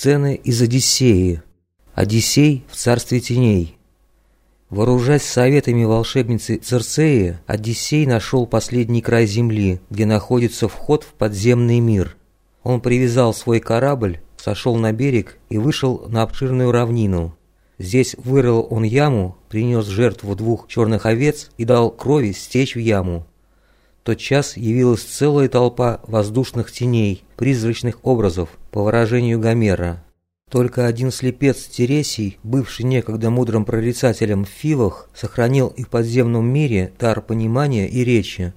Сцены из Одиссеи. Одиссей в царстве теней. Вооружаясь советами волшебницы Церцеи, Одиссей нашел последний край земли, где находится вход в подземный мир. Он привязал свой корабль, сошел на берег и вышел на обширную равнину. Здесь вырыл он яму, принес жертву двух черных овец и дал крови стечь в яму. тот час явилась целая толпа воздушных теней, призрачных образов, по выражению Гомера. Только один слепец Тересий, бывший некогда мудрым прорицателем в Фивах, сохранил и в подземном мире дар понимания и речи.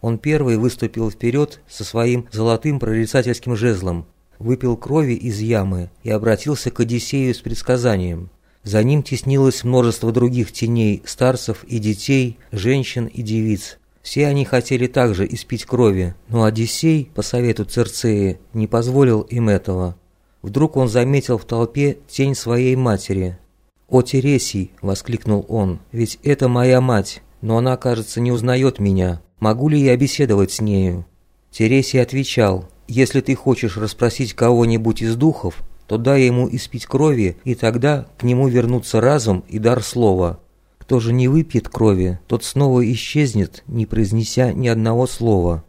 Он первый выступил вперед со своим золотым прорицательским жезлом, выпил крови из ямы и обратился к Одиссею с предсказанием. За ним теснилось множество других теней, старцев и детей, женщин и девиц. Все они хотели также испить крови, но Одиссей, по совету Церцеи, не позволил им этого. Вдруг он заметил в толпе тень своей матери. «О, Тересий!» – воскликнул он. «Ведь это моя мать, но она, кажется, не узнает меня. Могу ли я беседовать с нею?» Тересий отвечал, «Если ты хочешь расспросить кого-нибудь из духов, то дай ему испить крови, и тогда к нему вернутся разум и дар слова. Кто же не выпьет крови, тот снова исчезнет, не произнеся ни одного слова».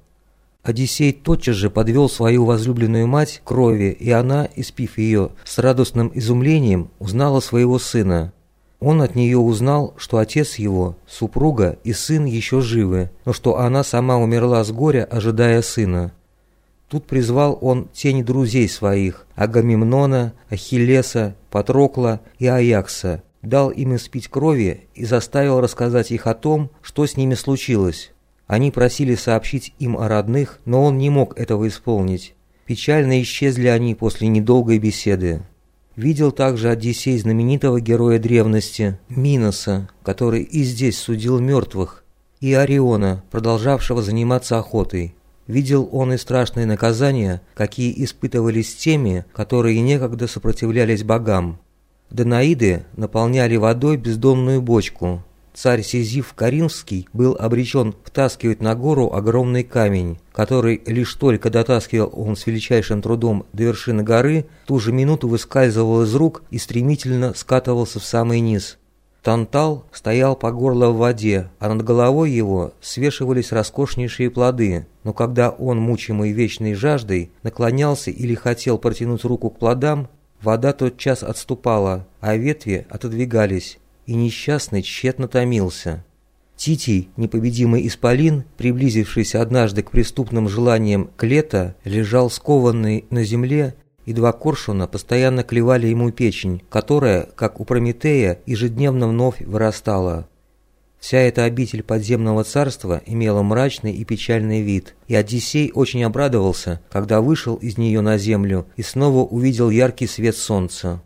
Одиссей тотчас же подвел свою возлюбленную мать крови, и она, испив ее, с радостным изумлением узнала своего сына. Он от нее узнал, что отец его, супруга и сын еще живы, но что она сама умерла с горя, ожидая сына. Тут призвал он тени друзей своих, Агамемнона, Ахиллеса, Патрокла и Аякса, дал им испить крови и заставил рассказать их о том, что с ними случилось. Они просили сообщить им о родных, но он не мог этого исполнить. Печально исчезли они после недолгой беседы. Видел также Одиссей знаменитого героя древности, Миноса, который и здесь судил мертвых, и Ориона, продолжавшего заниматься охотой. Видел он и страшные наказания, какие испытывались теми, которые некогда сопротивлялись богам. Данаиды наполняли водой бездомную бочку, царь Сизиф Каримский был обречен втаскивать на гору огромный камень, который лишь только дотаскивал он с величайшим трудом до вершины горы, ту же минуту выскальзывал из рук и стремительно скатывался в самый низ. Тантал стоял по горло в воде, а над головой его свешивались роскошнейшие плоды, но когда он, мучимый вечной жаждой, наклонялся или хотел протянуть руку к плодам, вода тотчас отступала, а ветви отодвигались, и несчастный тщетно томился. Титий, непобедимый исполин, приблизившийся однажды к преступным желаниям Клета, лежал скованный на земле, и два коршуна постоянно клевали ему печень, которая, как у Прометея, ежедневно вновь вырастала. Вся эта обитель подземного царства имела мрачный и печальный вид, и Одиссей очень обрадовался, когда вышел из нее на землю и снова увидел яркий свет солнца.